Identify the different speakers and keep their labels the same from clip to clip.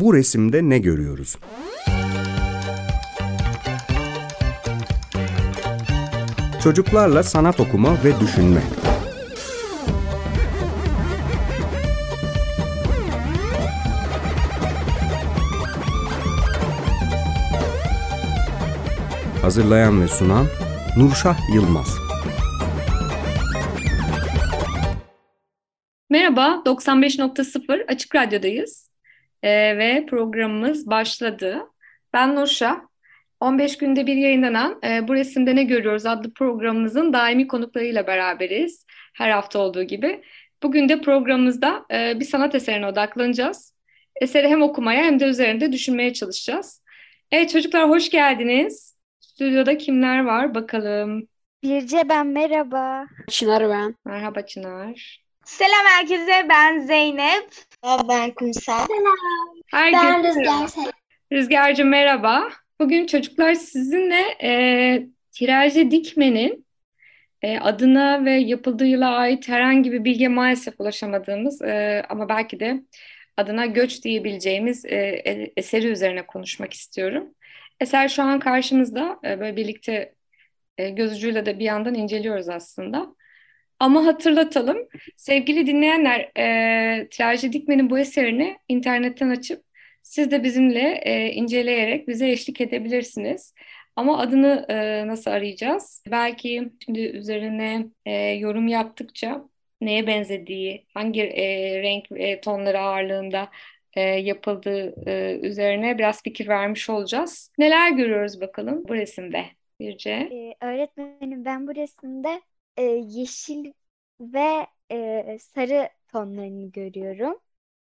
Speaker 1: Bu resimde ne görüyoruz? Çocuklarla sanat okuma ve düşünme. Hazırlayan ve sunan Nurşah Yılmaz.
Speaker 2: Merhaba, 95.0 Açık Radyo'dayız Ee, ve programımız başladı. Ben Nurşah. 15 günde bir yayınlanan e, Bu Resimde Ne Görüyoruz adlı programımızın daimi konuklarıyla beraberiz. Her hafta olduğu gibi. Bugün de programımızda e, bir sanat eserine odaklanacağız. Eseri hem okumaya hem de üzerinde düşünmeye çalışacağız. Evet çocuklar hoş geldiniz. Stüdyoda kimler var bakalım.
Speaker 3: Birce ben merhaba.
Speaker 4: Çınar ben.
Speaker 2: Merhaba Çınar.
Speaker 5: Selam herkese ben Zeynep.
Speaker 6: Ben Kumsal.
Speaker 2: Herkese
Speaker 6: Ben. Rüzgar Selam.
Speaker 2: Rüzgar'cığım merhaba. Bugün çocuklar sizinle e, Tirajı Dikmen'in e, adına ve yapıldığı yıla ait herhangi bir bilgiye maalesef ulaşamadığımız e, ama belki de adına göç diyebileceğimiz e, e- eseri üzerine konuşmak istiyorum. Eser şu an karşımızda. E, böyle birlikte e, göz ucuyla da bir yandan inceliyoruz aslında. Ama hatırlatalım. Sevgili dinleyenler, e, Tirajı Dikmen'in bu eserini internetten açıp siz de bizimle e, inceleyerek bize eşlik edebilirsiniz. Ama adını e, nasıl arayacağız? Belki şimdi üzerine e, yorum yaptıkça neye benzediği, hangi e, renk e, tonları ağırlığında e, yapıldığı e, üzerine biraz fikir vermiş olacağız. Neler görüyoruz bakalım bu resimde Birce?
Speaker 3: Ee, öğretmenim ben bu resimde e, yeşil ve e, sarı tonlarını görüyorum.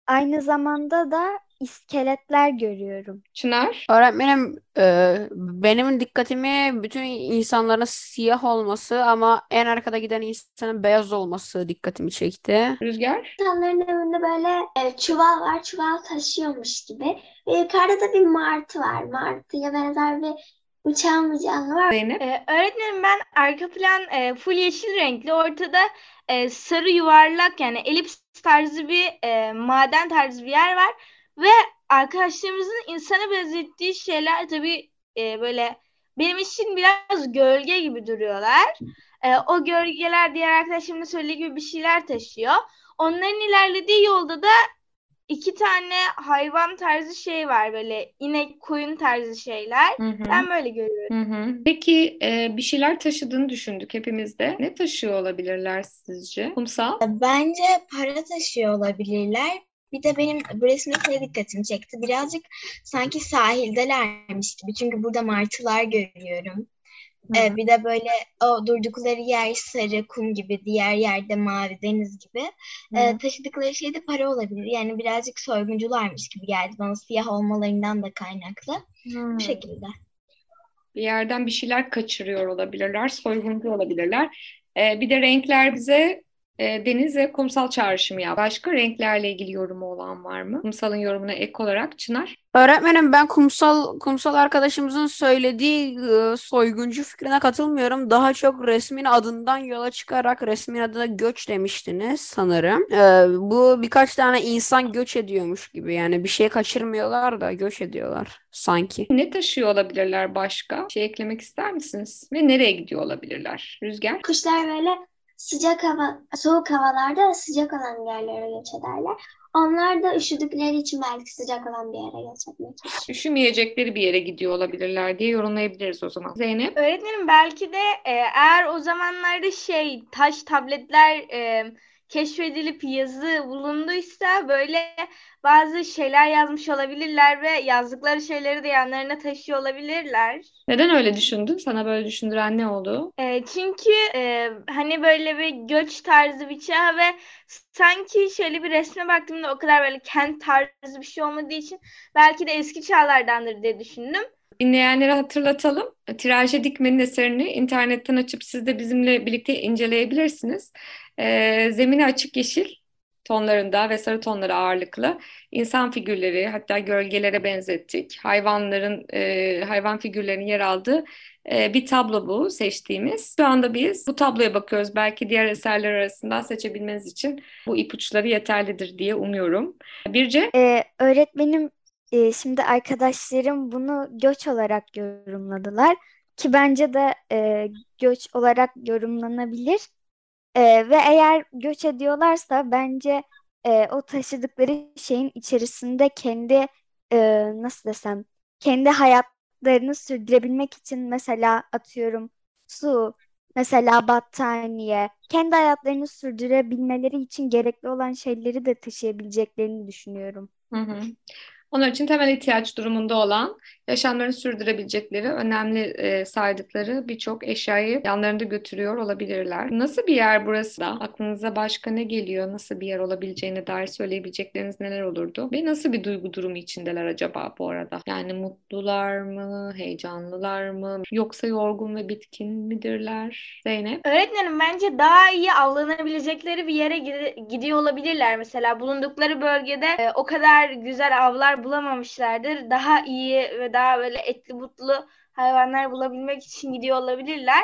Speaker 3: Aynı zamanda da iskeletler görüyorum.
Speaker 2: Çınar?
Speaker 4: Öğretmenim e, benim dikkatimi bütün insanların siyah olması ama en arkada giden insanın beyaz olması dikkatimi çekti.
Speaker 2: Rüzgar?
Speaker 6: İnsanların önünde böyle e, çuval var. Çuval taşıyormuş gibi. Ve yukarıda da bir martı var. Martıya benzer bir uçan canlı var.
Speaker 2: Zeynep?
Speaker 5: Ee, öğretmenim ben arka plan e, full yeşil renkli ortada e, sarı yuvarlak yani elips tarzı bir e, maden tarzı bir yer var ve arkadaşlarımızın insana benzettiği şeyler tabii e, böyle benim için biraz gölge gibi duruyorlar. E, o gölgeler diğer arkadaşlarımın da söylediği gibi bir şeyler taşıyor. Onların ilerlediği yolda da iki tane hayvan tarzı şey var böyle inek koyun tarzı şeyler.
Speaker 2: Hı hı.
Speaker 5: Ben böyle görüyorum.
Speaker 2: Hı hı. Peki e, bir şeyler taşıdığını düşündük hepimiz de. Ne taşıyor olabilirler sizce? Kumsal?
Speaker 6: Bence para taşıyor olabilirler. Bir de benim bu resimde şey dikkatimi çekti. Birazcık sanki sahildelermiş gibi. Çünkü burada martılar görüyorum.
Speaker 2: Hı
Speaker 6: Ee,
Speaker 2: hı.
Speaker 6: bir de böyle o durdukları yer sarı kum gibi, diğer yerde mavi deniz gibi.
Speaker 2: Hı
Speaker 6: Ee,
Speaker 2: hı.
Speaker 6: taşıdıkları şey de para olabilir. Yani birazcık soyguncularmış gibi geldi bana siyah olmalarından da kaynaklı.
Speaker 2: Hmm.
Speaker 6: Bu şekilde.
Speaker 2: Bir yerden bir şeyler kaçırıyor olabilirler, soyguncu olabilirler. Bir de renkler bize e, deniz ve kumsal çağrışımı yap. Başka renklerle ilgili yorumu olan var mı? Kumsalın yorumuna ek olarak Çınar.
Speaker 4: Öğretmenim ben kumsal kumsal arkadaşımızın söylediği e, soyguncu fikrine katılmıyorum. Daha çok resmin adından yola çıkarak resmin adına göç demiştiniz sanırım. E, bu birkaç tane insan göç ediyormuş gibi yani bir şey kaçırmıyorlar da göç ediyorlar sanki.
Speaker 2: Ne taşıyor olabilirler başka? Bir şey eklemek ister misiniz? Ve nereye gidiyor olabilirler? Rüzgar?
Speaker 6: Kuşlar böyle sıcak hava, soğuk havalarda sıcak olan yerlere göç ederler. Onlar da üşüdükleri için belki sıcak olan bir yere göç çalışıyor.
Speaker 2: Üşümeyecekleri bir yere gidiyor olabilirler diye yorumlayabiliriz o zaman. Zeynep?
Speaker 5: Öğretmenim belki de e, eğer o zamanlarda şey taş tabletler e, keşfedilip yazı bulunduysa böyle bazı şeyler yazmış olabilirler ve yazdıkları şeyleri de yanlarına taşıyor olabilirler.
Speaker 2: Neden öyle düşündün? Sana böyle düşündüren ne oldu?
Speaker 5: E, çünkü e, hani böyle bir göç tarzı bir çağ ve sanki şöyle bir resme baktığımda o kadar böyle kent tarzı bir şey olmadığı için belki de eski çağlardandır diye düşündüm.
Speaker 2: Dinleyenlere hatırlatalım. Tiraje Dikmen'in eserini internetten açıp siz de bizimle birlikte inceleyebilirsiniz. Ee, zemini açık yeşil tonlarında ve sarı tonları ağırlıklı insan figürleri hatta gölgelere benzettik. Hayvanların e, hayvan figürlerinin yer aldığı e, bir tablo bu seçtiğimiz. Şu anda biz bu tabloya bakıyoruz. Belki diğer eserler arasından seçebilmeniz için bu ipuçları yeterlidir diye umuyorum. Birce?
Speaker 3: Ee, öğretmenim e, şimdi arkadaşlarım bunu göç olarak yorumladılar ki bence de e, göç olarak yorumlanabilir. E, ve eğer göç ediyorlarsa bence e, o taşıdıkları şeyin içerisinde kendi e, nasıl desem kendi hayatlarını sürdürebilmek için mesela atıyorum su, mesela battaniye, kendi hayatlarını sürdürebilmeleri için gerekli olan şeyleri de taşıyabileceklerini düşünüyorum.
Speaker 2: Hı hı. Onlar için temel ihtiyaç durumunda olan, yaşamlarını sürdürebilecekleri, önemli e, saydıkları birçok eşyayı yanlarında götürüyor olabilirler. Nasıl bir yer burası da? Aklınıza başka ne geliyor? Nasıl bir yer olabileceğine dair söyleyebilecekleriniz neler olurdu? Ve nasıl bir duygu durumu içindeler acaba bu arada? Yani mutlular mı, heyecanlılar mı, yoksa yorgun ve bitkin midirler? Zeynep?
Speaker 5: Öğretmenim bence daha iyi avlanabilecekleri bir yere gidi- gidiyor olabilirler. Mesela bulundukları bölgede e, o kadar güzel avlar bulamamışlardır. Daha iyi ve daha böyle etli butlu hayvanlar bulabilmek için gidiyor olabilirler.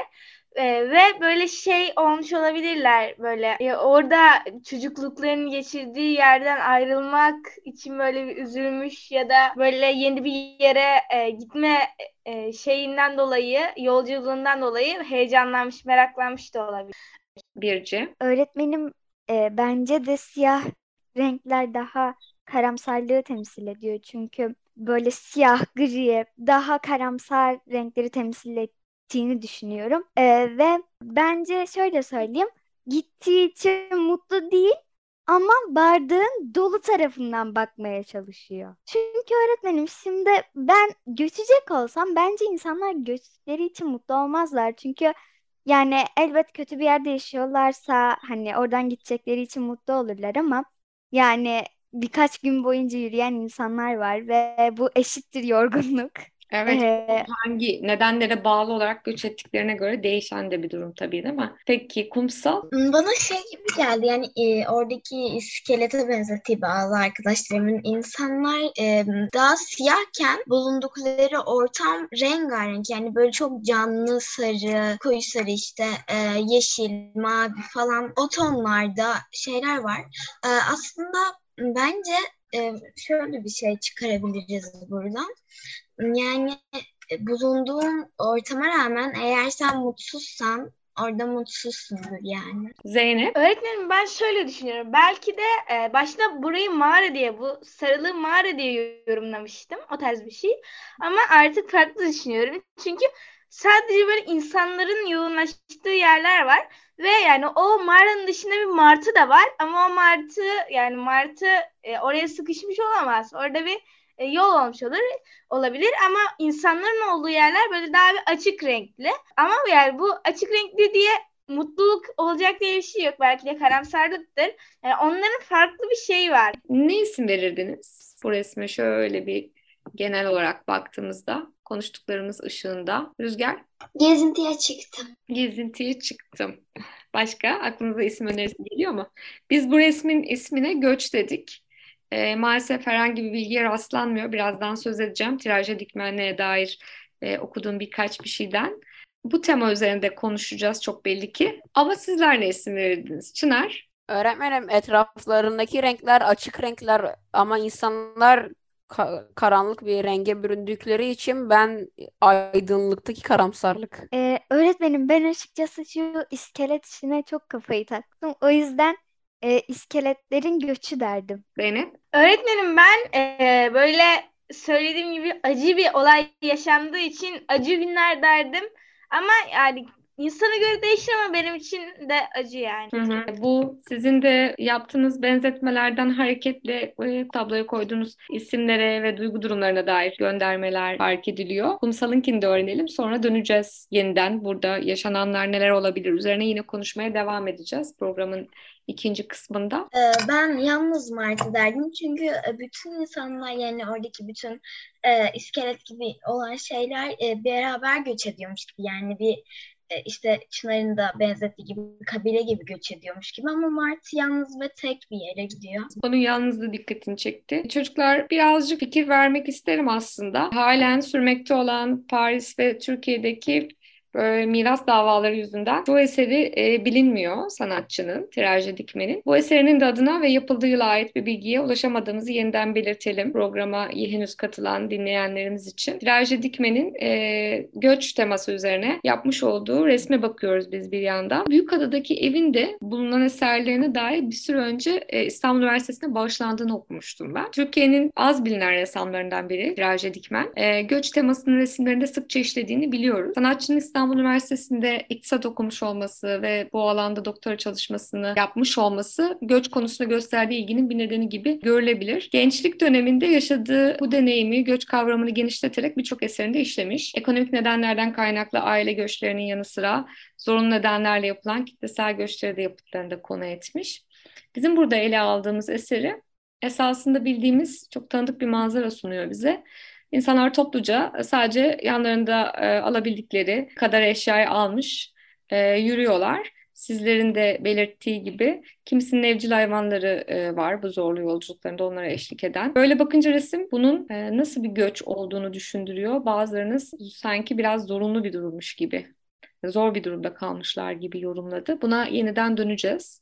Speaker 5: Ee, ve böyle şey olmuş olabilirler böyle e, orada çocukluklarını geçirdiği yerden ayrılmak için böyle bir üzülmüş ya da böyle yeni bir yere e, gitme e, şeyinden dolayı yolculuğundan dolayı heyecanlanmış meraklanmış da olabilir.
Speaker 2: Birci.
Speaker 3: Öğretmenim e, bence de siyah renkler daha karamsarlığı temsil ediyor. Çünkü böyle siyah, gri, daha karamsar renkleri temsil ettiğini düşünüyorum. E, ve bence şöyle söyleyeyim. Gittiği için mutlu değil ama bardağın dolu tarafından bakmaya çalışıyor. Çünkü öğretmenim şimdi ben göçecek olsam bence insanlar göçleri için mutlu olmazlar. Çünkü yani elbet kötü bir yerde yaşıyorlarsa hani oradan gidecekleri için mutlu olurlar ama yani birkaç gün boyunca yürüyen insanlar var ve bu eşittir yorgunluk.
Speaker 2: Evet,
Speaker 3: Ee,
Speaker 2: hangi nedenlere bağlı olarak göç ettiklerine göre değişen de bir durum tabii değil mi? Peki kumsal?
Speaker 6: Bana şey gibi geldi yani e, oradaki iskelete benzettiği bazı arkadaşlarımın insanlar e, daha siyahken bulundukları ortam rengarenk yani böyle çok canlı sarı, koyu sarı işte e, yeşil, mavi falan o tonlarda şeyler var. E, aslında bence e, şöyle bir şey çıkarabiliriz buradan. Yani e, bulunduğun ortama rağmen eğer sen mutsuzsan orada mutsuzsundur yani.
Speaker 2: Zeynep?
Speaker 5: Öğretmenim ben şöyle düşünüyorum. Belki de e, başta burayı mağara diye bu sarılığı mağara diye yorumlamıştım. O tarz bir şey. Ama artık farklı düşünüyorum. Çünkü sadece böyle insanların yoğunlaştığı yerler var. Ve yani o mağaranın dışında bir martı da var. Ama o martı yani martı e, oraya sıkışmış olamaz. Orada bir e, yol olmuş olur olabilir ama insanların olduğu yerler böyle daha bir açık renkli. Ama yani bu açık renkli diye mutluluk olacak diye bir şey yok. Belki de karamsarlıktır. Yani onların farklı bir şeyi var.
Speaker 2: Ne isim verirdiniz bu resme şöyle bir genel olarak baktığımızda konuştuklarımız ışığında? Rüzgar?
Speaker 6: Gezintiye çıktım.
Speaker 2: Gezintiye çıktım. Başka aklınıza isim önerisi geliyor mu? Biz bu resmin ismine göç dedik. E, maalesef herhangi bir bilgiye rastlanmıyor. Birazdan söz edeceğim. Tiraja dikmenliğe dair e, okuduğum birkaç bir şeyden. Bu tema üzerinde konuşacağız çok belli ki. Ama sizler ne isim verirdiniz? Çınar?
Speaker 4: Öğretmenim etraflarındaki renkler açık renkler ama insanlar ka- karanlık bir renge büründükleri için ben aydınlıktaki karamsarlık.
Speaker 3: e, öğretmenim ben açıkçası şu iskelet işine çok kafayı taktım. O yüzden e, iskeletlerin göçü derdim.
Speaker 2: Zeynep?
Speaker 5: Öğretmenim ben e, böyle söylediğim gibi acı bir olay yaşandığı için acı günler derdim. Ama yani insana göre değişir ama benim için de acı yani.
Speaker 2: Hı hı. Bu sizin de yaptığınız benzetmelerden hareketle e, tabloya koyduğunuz isimlere ve duygu durumlarına dair göndermeler fark ediliyor. Kumsal'ınkini de öğrenelim. Sonra döneceğiz yeniden. Burada yaşananlar neler olabilir? Üzerine yine konuşmaya devam edeceğiz programın ikinci kısmında.
Speaker 6: Ee, ben yalnız Martı derdim çünkü e, bütün insanlar yani oradaki bütün e, iskelet gibi olan şeyler e, beraber göç ediyormuş gibi yani bir işte Çınar'ın da benzettiği gibi kabile gibi göç ediyormuş gibi ama Martı yalnız ve tek bir yere gidiyor.
Speaker 2: Onun yalnızlığı dikkatini çekti. Çocuklar birazcık fikir vermek isterim aslında. Halen sürmekte olan Paris ve Türkiye'deki Böyle miras davaları yüzünden bu eseri e, bilinmiyor sanatçının, Tirajı Dikmen'in. Bu eserinin de adına ve yapıldığı yıla ait bir bilgiye ulaşamadığımızı yeniden belirtelim. Programa henüz katılan dinleyenlerimiz için. Tirajı Dikmen'in e, göç teması üzerine yapmış olduğu resme bakıyoruz biz bir yandan. Büyükada'daki evinde bulunan eserlerine dair bir süre önce e, İstanbul Üniversitesi'ne bağışlandığını okumuştum ben. Türkiye'nin az bilinen ressamlarından biri Tirajı Dikmen. E, göç temasının resimlerinde sıkça işlediğini biliyoruz. Sanatçının İstanbul Üniversitesi'nde iktisat okumuş olması ve bu alanda doktora çalışmasını yapmış olması göç konusuna gösterdiği ilginin bir nedeni gibi görülebilir. Gençlik döneminde yaşadığı bu deneyimi, göç kavramını genişleterek birçok eserinde işlemiş. Ekonomik nedenlerden kaynaklı aile göçlerinin yanı sıra zorunlu nedenlerle yapılan kitlesel göçleri de yapıtlarında konu etmiş. Bizim burada ele aldığımız eseri esasında bildiğimiz çok tanıdık bir manzara sunuyor bize. İnsanlar topluca sadece yanlarında e, alabildikleri kadar eşyayı almış e, yürüyorlar. Sizlerin de belirttiği gibi kimisinin evcil hayvanları e, var bu zorlu yolculuklarında onlara eşlik eden. Böyle bakınca resim bunun e, nasıl bir göç olduğunu düşündürüyor. Bazılarınız sanki biraz zorunlu bir durummuş gibi, zor bir durumda kalmışlar gibi yorumladı. Buna yeniden döneceğiz.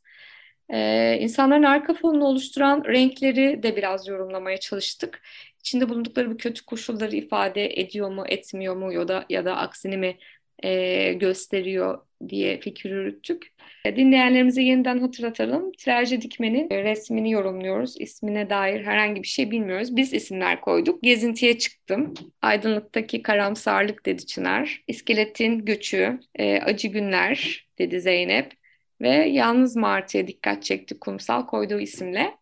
Speaker 2: Ee, insanların arka fonunu oluşturan renkleri de biraz yorumlamaya çalıştık. İçinde bulundukları bu kötü koşulları ifade ediyor mu, etmiyor mu ya da ya da aksini mi e, gösteriyor diye fikir yürüttük. E, dinleyenlerimize yeniden hatırlatalım. Tirajı Dikmen'in resmini yorumluyoruz. İsmine dair herhangi bir şey bilmiyoruz. Biz isimler koyduk. Gezintiye çıktım. Aydınlıktaki karamsarlık dedi Çınar. İskeletin göçü, e, acı günler dedi Zeynep ve Yalnız Martı'ya dikkat çekti Kumsal koyduğu isimle.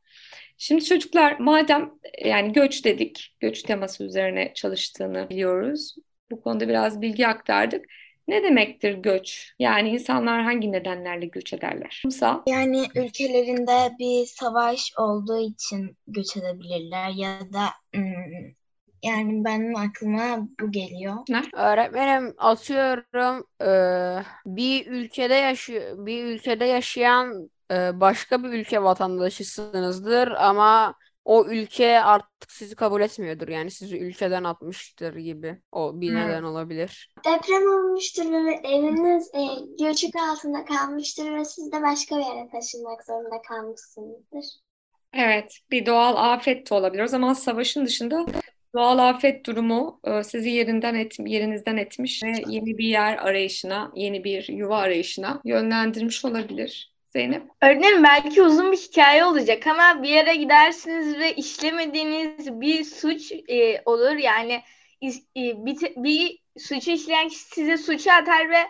Speaker 2: Şimdi çocuklar madem yani göç dedik, göç teması üzerine çalıştığını biliyoruz. Bu konuda biraz bilgi aktardık. Ne demektir göç? Yani insanlar hangi nedenlerle göç ederler? Kumsal?
Speaker 6: Yani ülkelerinde bir savaş olduğu için göç edebilirler ya da ım, yani benim aklıma bu geliyor.
Speaker 4: Öğretmenim atıyorum bir ülkede yaşıyor bir ülkede yaşayan başka bir ülke vatandaşısınızdır ama o ülke artık sizi kabul etmiyordur. Yani sizi ülkeden atmıştır gibi. O bir
Speaker 6: Hmm.
Speaker 4: neden olabilir.
Speaker 7: Deprem olmuştur ve eviniz e, göçük altında kalmıştır ve siz de başka bir yere taşınmak zorunda kalmışsınızdır.
Speaker 2: Evet, bir doğal afet de olabilir. O zaman savaşın dışında doğal afet durumu e, sizi yerinden et, yerinizden etmiş ve yeni bir yer arayışına, yeni bir yuva arayışına yönlendirmiş olabilir. Zeynep?
Speaker 5: Öğretmenim belki uzun bir hikaye olacak ama bir yere gidersiniz ve işlemediğiniz bir suç e, olur. Yani e, bir, bir suçu işleyen kişi size suçu atar ve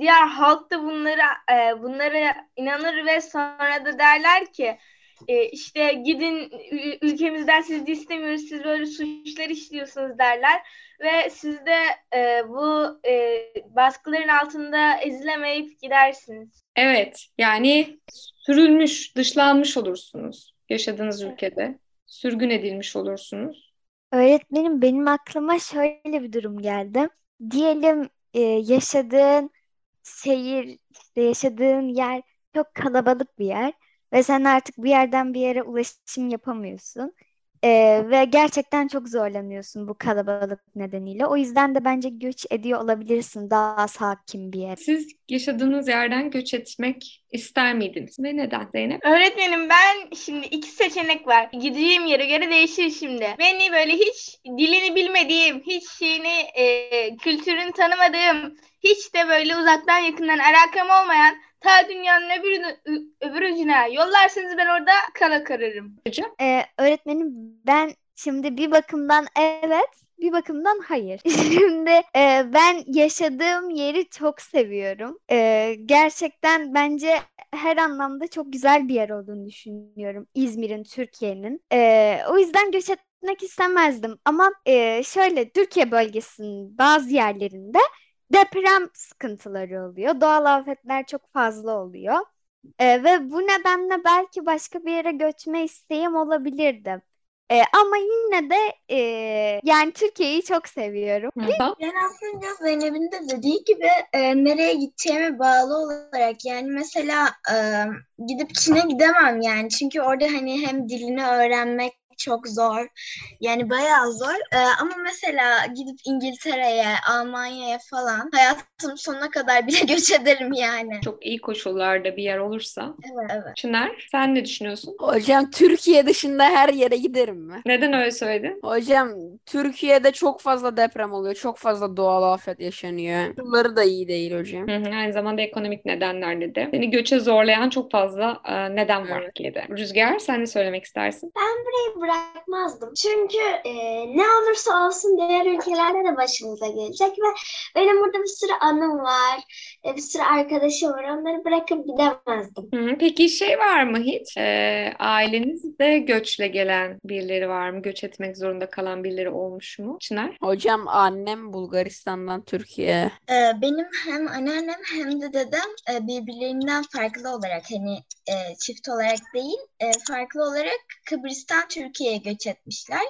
Speaker 5: diğer halk da bunları e, bunlara inanır ve sonra da derler ki e, işte gidin ülkemizden sizi istemiyoruz siz böyle suçlar işliyorsunuz derler ve siz de e, bu e, baskıların altında ezilemeyip gidersiniz.
Speaker 2: Evet, yani sürülmüş, dışlanmış olursunuz yaşadığınız ülkede. Sürgün edilmiş olursunuz.
Speaker 3: Öğretmenim benim aklıma şöyle bir durum geldi. Diyelim e, yaşadığın şehir, işte yaşadığın yer çok kalabalık bir yer ve sen artık bir yerden bir yere ulaşım yapamıyorsun. E, ve gerçekten çok zorlanıyorsun bu kalabalık nedeniyle. O yüzden de bence göç ediyor olabilirsin daha sakin bir yere.
Speaker 2: Siz yaşadığınız yerden göç etmek ister miydiniz ve neden Zeynep?
Speaker 5: Öğretmenim ben şimdi iki seçenek var. Gideceğim yere göre değişir şimdi. Beni böyle hiç dilini bilmediğim, hiç şeyini, e, kültürünü tanımadığım, hiç de böyle uzaktan yakından alakam olmayan ta dünyanın öbür, öbür ucuna yollarsanız ben orada kala kararım.
Speaker 2: Hocam?
Speaker 3: Ee, öğretmenim ben şimdi bir bakımdan evet, bir bakımdan hayır. Şimdi e, ben yaşadığım yeri çok seviyorum. E, gerçekten bence her anlamda çok güzel bir yer olduğunu düşünüyorum. İzmir'in, Türkiye'nin. E, o yüzden göç etmek istemezdim. Ama e, şöyle Türkiye bölgesinin bazı yerlerinde deprem sıkıntıları oluyor. Doğal afetler çok fazla oluyor. E, ve bu nedenle belki başka bir yere göçme isteğim olabilirdi. E, ama yine de e, yani Türkiye'yi çok seviyorum.
Speaker 2: Kumsal?
Speaker 6: Yani aslında Zeynep'in de dediği gibi e, nereye gideceğime bağlı olarak yani mesela e, gidip Çin'e gidemem yani çünkü orada hani hem dilini öğrenmek çok zor. Yani bayağı zor. Ee, ama mesela gidip İngiltere'ye, Almanya'ya falan hayatım sonuna kadar bile göç ederim yani.
Speaker 2: Çok iyi koşullarda bir yer olursa.
Speaker 6: Evet, evet.
Speaker 2: Çınar, sen ne düşünüyorsun?
Speaker 4: Hocam Türkiye dışında her yere giderim mi?
Speaker 2: Neden öyle söyledin?
Speaker 4: Hocam Türkiye'de çok fazla deprem oluyor. Çok fazla doğal afet yaşanıyor. Bunları da iyi değil hocam.
Speaker 2: Hı hı, aynı zamanda ekonomik nedenlerle de. Seni göçe zorlayan çok fazla e, neden var Türkiye'de. Rüzgar, sen ne söylemek istersin?
Speaker 7: Burayı bırakmazdım. Çünkü e, ne olursa olsun diğer ülkelerde de başımıza gelecek ve benim burada bir sürü anım var. e, bir sürü arkadaşım var. Onları bırakıp gidemezdim.
Speaker 2: Hı. Peki şey var mı hiç? E, ailenizde göçle gelen birileri var mı? Göç etmek zorunda kalan birileri olmuş mu? Çınar?
Speaker 4: Hocam annem Bulgaristan'dan Türkiye'ye.
Speaker 6: Ee, benim hem anneannem hem de dedem e, birbirlerinden farklı olarak hani e, çift olarak değil e, farklı olarak Kıbrıs'tan Türkiye'ye göç etmişler.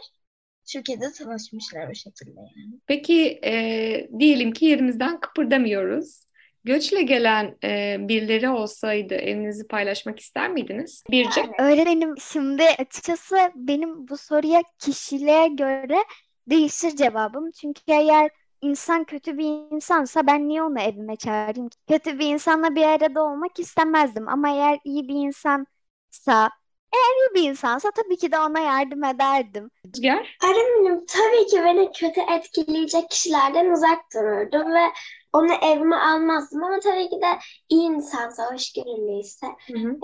Speaker 6: Türkiye'de tanışmışlar o şekilde yani.
Speaker 2: Peki e, diyelim ki yerimizden kıpırdamıyoruz. Göçle gelen e, birileri olsaydı evinizi paylaşmak ister miydiniz? Birce.
Speaker 3: Öğretmenim şimdi açıkçası benim bu soruya kişiliğe göre değişir cevabım. Çünkü eğer insan kötü bir insansa ben niye onu evime çağırayım ki? Kötü bir insanla bir arada olmak istemezdim. Ama eğer iyi bir insansa, eğer iyi bir insansa tabii ki de ona yardım ederdim.
Speaker 2: Rüzgar.
Speaker 7: Öğretmenim tabii ki beni kötü etkileyecek kişilerden uzak dururdum ve onu evime almazdım ama tabii ki de iyi insansa, hoşgörülüyse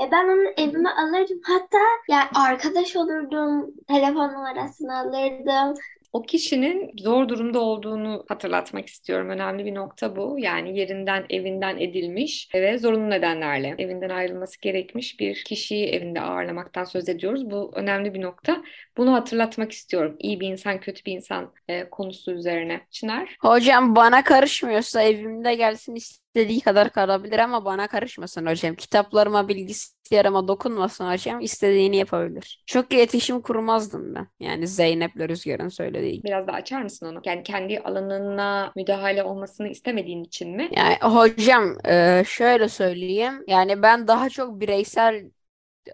Speaker 7: e, ben onu evime alırdım. Hatta yani arkadaş olurdum, telefon numarasını alırdım.
Speaker 2: O kişinin zor durumda olduğunu hatırlatmak istiyorum. Önemli bir nokta bu. Yani yerinden, evinden edilmiş ve zorunlu nedenlerle evinden ayrılması gerekmiş bir kişiyi evinde ağırlamaktan söz ediyoruz. Bu önemli bir nokta. Bunu hatırlatmak istiyorum. İyi bir insan, kötü bir insan e, konusu üzerine. Çınar?
Speaker 4: Hocam bana karışmıyorsa evimde gelsin istediği kadar kalabilir ama bana karışmasın hocam. Kitaplarıma, bilgisayarıma dokunmasın hocam. istediğini yapabilir. Çok iletişim kurmazdım ben. Yani Zeynep'le Rüzgar'ın söylediği gibi.
Speaker 2: Biraz daha açar mısın onu? Yani kendi alanına müdahale olmasını istemediğin için mi?
Speaker 4: Yani hocam e, şöyle söyleyeyim. Yani ben daha çok bireysel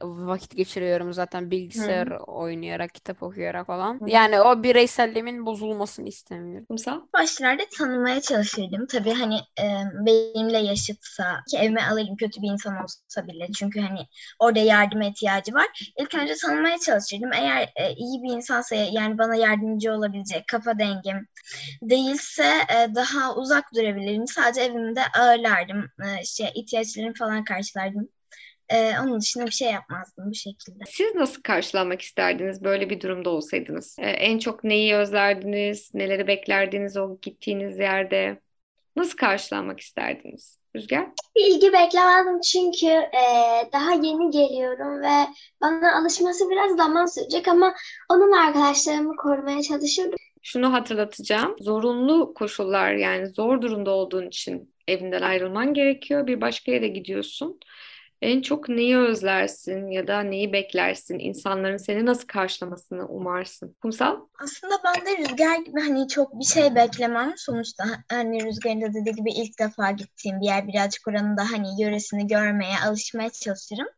Speaker 4: vakit geçiriyorum zaten bilgisayar oynayarak, kitap okuyarak falan.
Speaker 2: Hı.
Speaker 4: Yani o bireyselliğimin bozulmasını istemiyorum.
Speaker 2: Kumsal?
Speaker 6: Başlarda tanımaya çalışırdım. Tabii hani e, benimle yaşıtsa, ki evime alırım kötü bir insan olsa bile. Çünkü hani orada yardıma ihtiyacı var. İlk önce tanımaya çalışırdım. Eğer e, iyi bir insansa yani bana yardımcı olabilecek, kafa dengim değilse e, daha uzak durabilirim. Sadece evimde ağırlardım. E, şey, ihtiyaçlarımı falan karşılardım. E, onun dışında bir şey yapmazdım bu şekilde.
Speaker 2: Siz nasıl karşılanmak isterdiniz böyle bir durumda olsaydınız? Ee, en çok neyi özlerdiniz? Neleri beklerdiniz o gittiğiniz yerde? Nasıl karşılanmak isterdiniz? Rüzgar?
Speaker 7: İlgi beklemezdim çünkü e, daha yeni geliyorum ve bana alışması biraz zaman sürecek ama onun arkadaşlarımı korumaya çalışırdım.
Speaker 2: Şunu hatırlatacağım. Zorunlu koşullar yani zor durumda olduğun için evinden ayrılman gerekiyor. Bir başka yere gidiyorsun. En çok neyi özlersin ya da neyi beklersin? İnsanların seni nasıl karşılamasını umarsın? Kumsal?
Speaker 6: Aslında ben de Rüzgar gibi hani çok bir şey beklemem. Sonuçta hani Rüzgar'ın da dediği gibi ilk defa gittiğim bir yer birazcık oranın da hani yöresini görmeye, alışmaya çalışırım.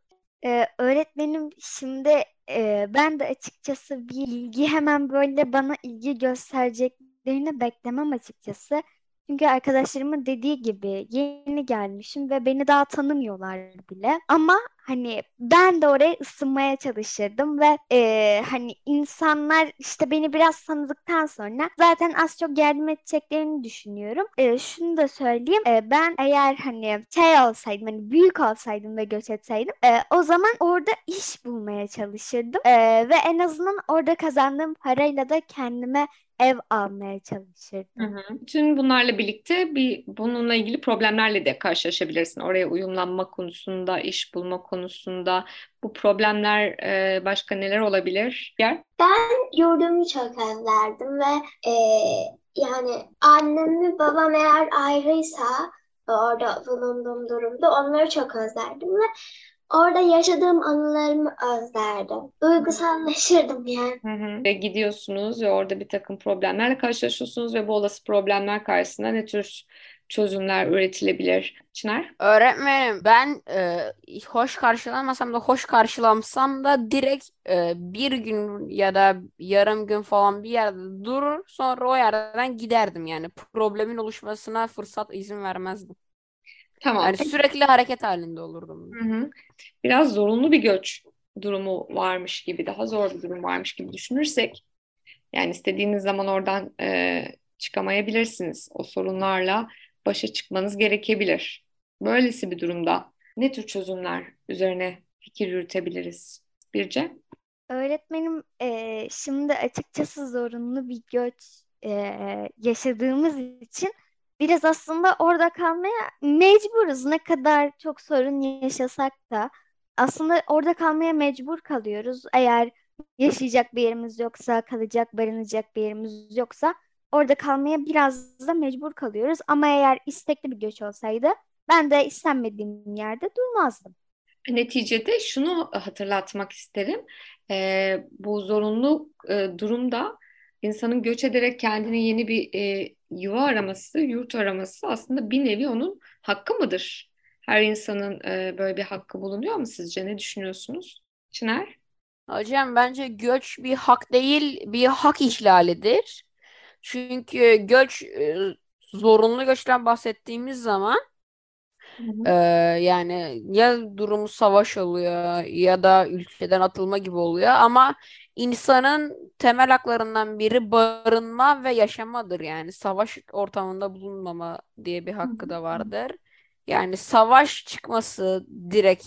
Speaker 3: Ee, öğretmenim şimdi e, ben de açıkçası bir ilgi hemen böyle bana ilgi göstereceklerini beklemem açıkçası. Çünkü arkadaşlarımın dediği gibi yeni gelmişim ve beni daha tanımıyorlar bile. Ama hani ben de oraya ısınmaya çalışırdım ve e, hani insanlar işte beni biraz tanıdıktan sonra zaten az çok yardım edeceklerini düşünüyorum. E, şunu da söyleyeyim. E, ben eğer hani şey olsaydım hani büyük olsaydım ve göç etseydim e, o zaman orada iş bulmaya çalışırdım. E, ve en azından orada kazandığım parayla da kendime ev almaya çalışırdım.
Speaker 2: Bütün bunlarla birlikte bir bununla ilgili problemlerle de karşılaşabilirsin. Oraya uyumlanma konusunda, iş bulma konusunda bu problemler e, başka neler olabilir? Yer?
Speaker 7: Yurdumu çok özlerdim ve e, yani annem ve babam eğer ayrıysa orada bulunduğum durumda onları çok özlerdim ve orada yaşadığım anılarımı özlerdim. Duygusallaşırdım yani.
Speaker 2: Hı hı. Ve gidiyorsunuz ve orada bir takım problemlerle karşılaşıyorsunuz ve bu olası problemler karşısında ne tür çözümler üretilebilir? Çınar?
Speaker 4: Öğretmenim ben e, hoş karşılanmasam da hoş karşılansam da direkt e, bir gün ya da yarım gün falan bir yerde durur sonra o yerden giderdim yani problemin oluşmasına fırsat izin vermezdim.
Speaker 2: Tamam.
Speaker 4: Yani sürekli hareket halinde olurdum.
Speaker 2: Hı hı. Biraz zorunlu bir göç durumu varmış gibi, daha zor bir durum varmış gibi düşünürsek, yani istediğiniz zaman oradan e, çıkamayabilirsiniz. O sorunlarla başa çıkmanız gerekebilir. Böylesi bir durumda ne tür çözümler üzerine fikir yürütebiliriz? Birce?
Speaker 3: Öğretmenim e, şimdi açıkçası zorunlu bir göç e, yaşadığımız için biraz aslında orada kalmaya mecburuz. Ne kadar çok sorun yaşasak da aslında orada kalmaya mecbur kalıyoruz. Eğer yaşayacak bir yerimiz yoksa, kalacak, barınacak bir yerimiz yoksa orada kalmaya biraz da mecbur kalıyoruz. Ama eğer istekli bir göç olsaydı ben de istenmediğim yerde durmazdım.
Speaker 2: Neticede şunu hatırlatmak isterim. Ee, bu zorunlu e, durumda insanın göç ederek kendine yeni bir e, yuva araması, yurt araması aslında bir nevi onun hakkı mıdır? Her insanın e, böyle bir hakkı bulunuyor mu sizce? Ne düşünüyorsunuz? Çınar?
Speaker 4: Hocam bence göç bir hak değil, bir hak ihlalidir. Çünkü göç e, zorunlu göçten bahsettiğimiz zaman e, yani ya durumu savaş oluyor ya da ülkeden atılma gibi oluyor ama insanın temel haklarından biri barınma ve yaşamadır yani savaş ortamında bulunmama diye bir hakkı da vardır. Yani savaş çıkması direkt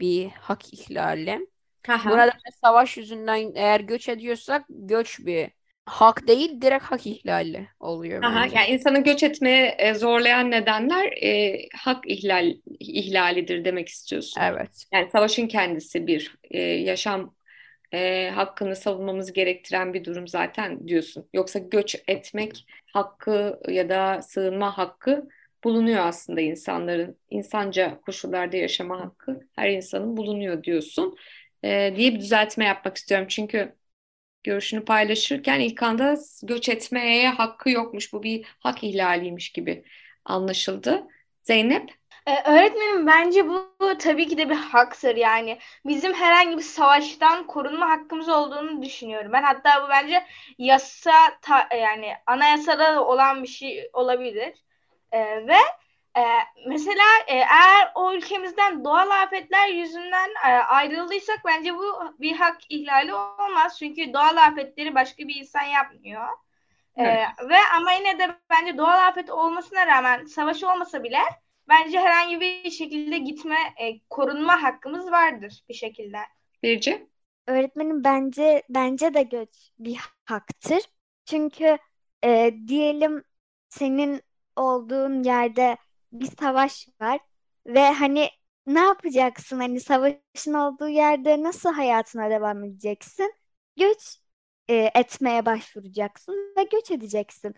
Speaker 4: bir hak ihlali.
Speaker 2: Aha.
Speaker 4: Bu nedenle savaş yüzünden eğer göç ediyorsak göç bir hak değil direkt hak ihlali oluyor
Speaker 2: Aha,
Speaker 4: bence.
Speaker 2: yani insanı göç etmeye e, zorlayan nedenler e, hak ihlal ihlalidir demek istiyorsun.
Speaker 4: Evet.
Speaker 2: Yani savaşın kendisi bir e, yaşam e, hakkını savunmamız gerektiren bir durum zaten diyorsun. Yoksa göç etmek hakkı ya da sığınma hakkı bulunuyor aslında insanların. insanca koşullarda yaşama hakkı her insanın bulunuyor diyorsun. E, diye bir düzeltme yapmak istiyorum. Çünkü görüşünü paylaşırken ilk anda göç etmeye hakkı yokmuş. Bu bir hak ihlaliymiş gibi anlaşıldı. Zeynep?
Speaker 5: Ee, öğretmenim bence bu, tabii ki de bir haktır yani. Bizim herhangi bir savaştan korunma hakkımız olduğunu düşünüyorum. Ben hatta bu bence yasa ta- yani anayasada da olan bir şey olabilir. Ee, ve e, mesela e, eğer o ülkemizden doğal afetler yüzünden e, ayrıldıysak bence bu bir hak ihlali olmaz. Çünkü doğal afetleri başka bir insan yapmıyor. Ee,
Speaker 2: Evet.
Speaker 5: ve ama yine de bence doğal afet olmasına rağmen savaş olmasa bile bence herhangi bir şekilde gitme, e, korunma hakkımız vardır bir şekilde.
Speaker 2: Birce?
Speaker 3: Öğretmenim bence bence de göç bir haktır. Çünkü e, diyelim senin olduğun yerde bir savaş var ve hani ne yapacaksın? Hani savaşın olduğu yerde nasıl hayatına devam edeceksin? Göç e, etmeye başvuracaksın ve göç edeceksin.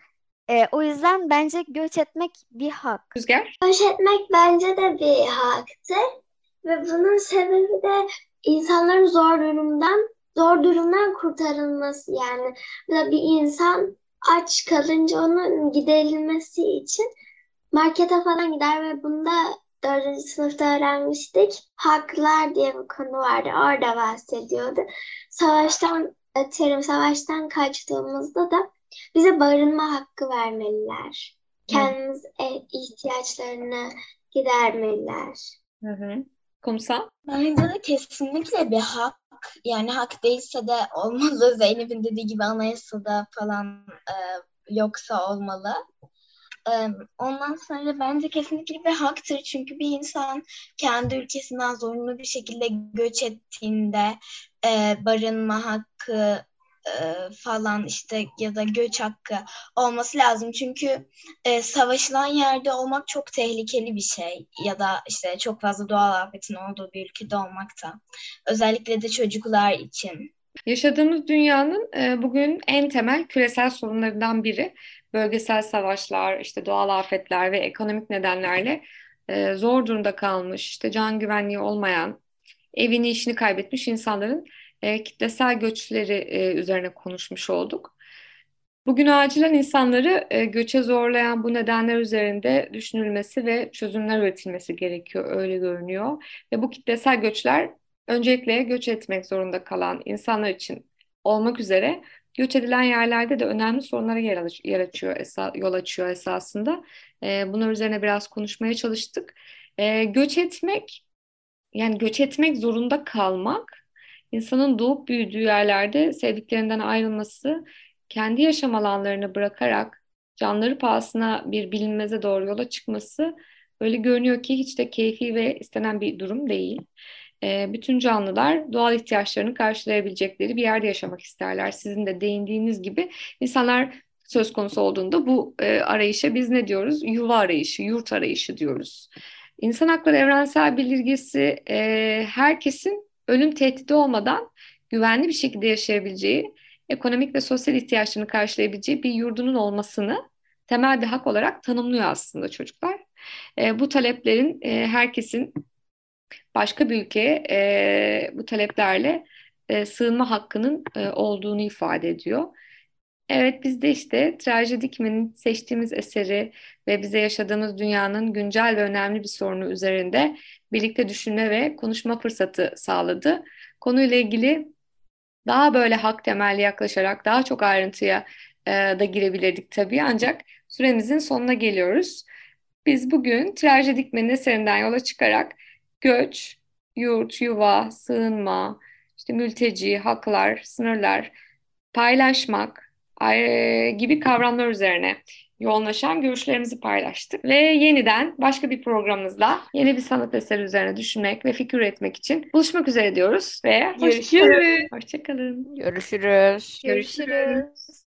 Speaker 3: E, o yüzden bence göç etmek bir hak.
Speaker 2: Rüzgar?
Speaker 7: Göç etmek bence de bir haktır ve bunun sebebi de insanların zor durumdan zor durumdan kurtarılması yani bir insan aç kalınca onun giderilmesi için markete falan gider ve bunda dördüncü sınıfta öğrenmiştik. Haklar diye bir konu vardı. Orada bahsediyordu. Savaştan atıyorum savaştan kaçtığımızda da bize barınma hakkı vermeliler. Kendimiz e, ihtiyaçlarını gidermeliler.
Speaker 2: Hı hı. Kumsal?
Speaker 6: Bence de kesinlikle bir hak. Yani hak değilse de olmalı. Zeynep'in dediği gibi anayasada falan e, yoksa olmalı. E, ondan sonra bence kesinlikle bir haktır. Çünkü bir insan kendi ülkesinden zorunlu bir şekilde göç ettiğinde e, barınma hakkı e, falan işte ya da göç hakkı olması lazım. Çünkü e, savaşılan yerde olmak çok tehlikeli bir şey ya da işte çok fazla doğal afetin olduğu bir ülkede olmak da. Özellikle de çocuklar için.
Speaker 2: Yaşadığımız dünyanın bugün en temel küresel sorunlarından biri bölgesel savaşlar, işte doğal afetler ve ekonomik nedenlerle e, zor durumda kalmış, işte can güvenliği olmayan, evini işini kaybetmiş insanların e, kitlesel göçleri e, üzerine konuşmuş olduk. Bugün acilen insanları e, göçe zorlayan bu nedenler üzerinde düşünülmesi ve çözümler üretilmesi gerekiyor, öyle görünüyor. Ve bu kitlesel göçler öncelikle göç etmek zorunda kalan insanlar için olmak üzere göç edilen yerlerde de önemli sorunlara yer açıyor, yol açıyor esasında. E, bunlar üzerine biraz konuşmaya çalıştık. E, göç etmek, yani göç etmek zorunda kalmak, insanın doğup büyüdüğü yerlerde sevdiklerinden ayrılması, kendi yaşam alanlarını bırakarak canları pahasına bir bilinmeze doğru yola çıkması öyle görünüyor ki hiç de keyfi ve istenen bir durum değil. E, bütün canlılar doğal ihtiyaçlarını karşılayabilecekleri bir yerde yaşamak isterler. Sizin de değindiğiniz gibi insanlar söz konusu olduğunda bu e, arayışa biz ne diyoruz? Yuva arayışı, yurt arayışı diyoruz. İnsan hakları evrensel bildirgesi e, herkesin ölüm tehdidi olmadan güvenli bir şekilde yaşayabileceği, ekonomik ve sosyal ihtiyaçlarını karşılayabileceği bir yurdunun olmasını temel bir hak olarak tanımlıyor aslında çocuklar. E, bu taleplerin e, herkesin başka bir ülkeye e, bu taleplerle e, sığınma hakkının e, olduğunu ifade ediyor. Evet biz de işte Traje Dikmen'in seçtiğimiz eseri ve bize yaşadığımız dünyanın güncel ve önemli bir sorunu üzerinde birlikte düşünme ve konuşma fırsatı sağladı. Konuyla ilgili daha böyle hak temelli yaklaşarak daha çok ayrıntıya e, da girebilirdik tabii ancak süremizin sonuna geliyoruz. Biz bugün Traje Dikmen'in eserinden yola çıkarak göç, yurt, yuva, sığınma, işte mülteci, haklar, sınırlar, paylaşmak gibi kavramlar üzerine yoğunlaşan görüşlerimizi paylaştık. Ve yeniden başka bir programımızda yeni bir sanat eseri üzerine düşünmek ve fikir üretmek için buluşmak üzere diyoruz ve
Speaker 5: görüşürüz.
Speaker 2: Hoşçakalın.
Speaker 4: Görüşürüz.
Speaker 3: Görüşürüz.